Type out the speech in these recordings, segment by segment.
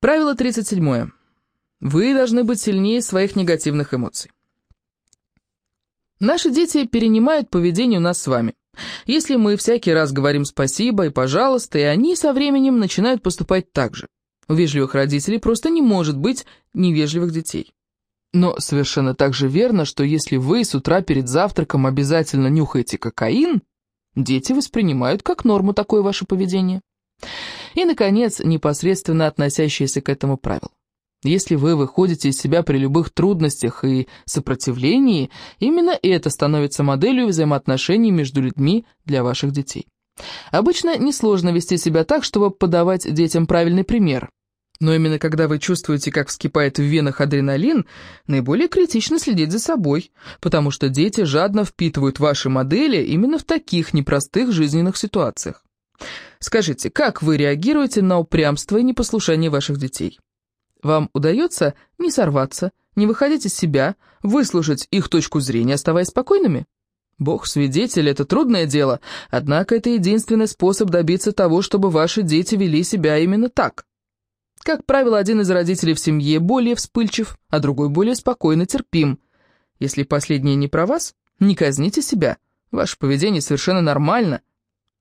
Правило 37. Вы должны быть сильнее своих негативных эмоций. Наши дети перенимают поведение у нас с вами. Если мы всякий раз говорим спасибо и пожалуйста, и они со временем начинают поступать так же. У вежливых родителей просто не может быть невежливых детей. Но совершенно так же верно, что если вы с утра перед завтраком обязательно нюхаете кокаин, дети воспринимают как норму такое ваше поведение. И, наконец, непосредственно относящееся к этому правило. Если вы выходите из себя при любых трудностях и сопротивлении, именно это становится моделью взаимоотношений между людьми для ваших детей. Обычно несложно вести себя так, чтобы подавать детям правильный пример. Но именно когда вы чувствуете, как вскипает в венах адреналин, наиболее критично следить за собой, потому что дети жадно впитывают ваши модели именно в таких непростых жизненных ситуациях. Скажите, как вы реагируете на упрямство и непослушание ваших детей? Вам удается не сорваться, не выходить из себя, выслушать их точку зрения, оставаясь спокойными? Бог свидетель, это трудное дело, однако это единственный способ добиться того, чтобы ваши дети вели себя именно так. Как правило, один из родителей в семье более вспыльчив, а другой более спокойно терпим. Если последнее не про вас, не казните себя. Ваше поведение совершенно нормально.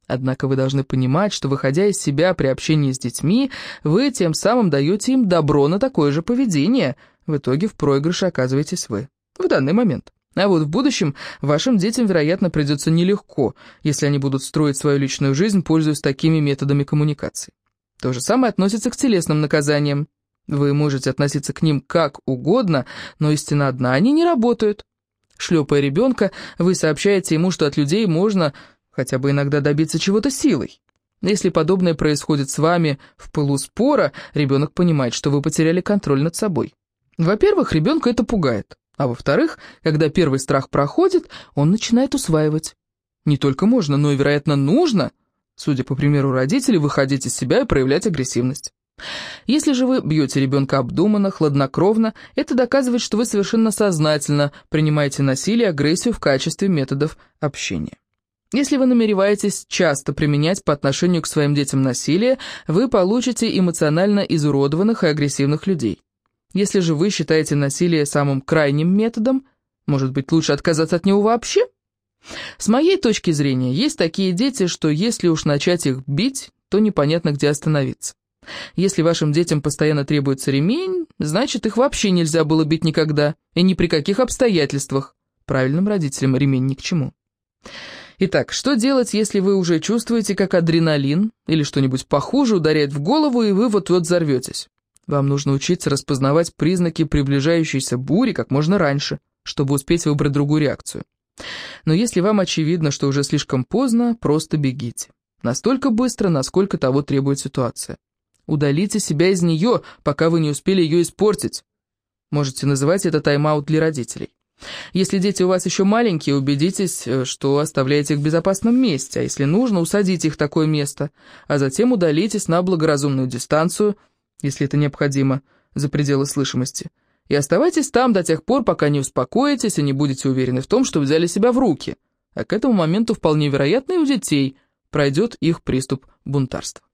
Однако вы должны понимать, что, выходя из себя при общении с детьми, вы тем самым даете им добро на такое же поведение. В итоге в проигрыше оказываетесь вы. В данный момент. А вот в будущем вашим детям, вероятно, придется нелегко, если они будут строить свою личную жизнь, пользуясь такими методами коммуникации. То же самое относится к телесным наказаниям. Вы можете относиться к ним как угодно, но истина одна, они не работают. Шлепая ребенка, вы сообщаете ему, что от людей можно хотя бы иногда добиться чего-то силой. Если подобное происходит с вами в пылу спора, ребенок понимает, что вы потеряли контроль над собой. Во-первых, ребенка это пугает, а во-вторых, когда первый страх проходит, он начинает усваивать. Не только можно, но и, вероятно, нужно – Судя по примеру родителей, выходить из себя и проявлять агрессивность. Если же вы бьете ребенка обдуманно, хладнокровно, это доказывает, что вы совершенно сознательно принимаете насилие и агрессию в качестве методов общения. Если вы намереваетесь часто применять по отношению к своим детям насилие, вы получите эмоционально изуродованных и агрессивных людей. Если же вы считаете насилие самым крайним методом, может быть, лучше отказаться от него вообще? С моей точки зрения, есть такие дети, что если уж начать их бить, то непонятно, где остановиться. Если вашим детям постоянно требуется ремень, значит, их вообще нельзя было бить никогда, и ни при каких обстоятельствах. Правильным родителям ремень ни к чему. Итак, что делать, если вы уже чувствуете, как адреналин или что-нибудь похуже ударяет в голову, и вы вот-вот взорветесь? Вам нужно учиться распознавать признаки приближающейся бури как можно раньше, чтобы успеть выбрать другую реакцию. Но если вам очевидно, что уже слишком поздно, просто бегите. Настолько быстро, насколько того требует ситуация. Удалите себя из нее, пока вы не успели ее испортить. Можете называть это тайм-аут для родителей. Если дети у вас еще маленькие, убедитесь, э, что оставляете их в безопасном месте, а если нужно, усадите их в такое место, а затем удалитесь на благоразумную дистанцию, если это необходимо, за пределы слышимости – и оставайтесь там до тех пор, пока не успокоитесь и не будете уверены в том, что взяли себя в руки. А к этому моменту вполне вероятно и у детей пройдет их приступ бунтарства.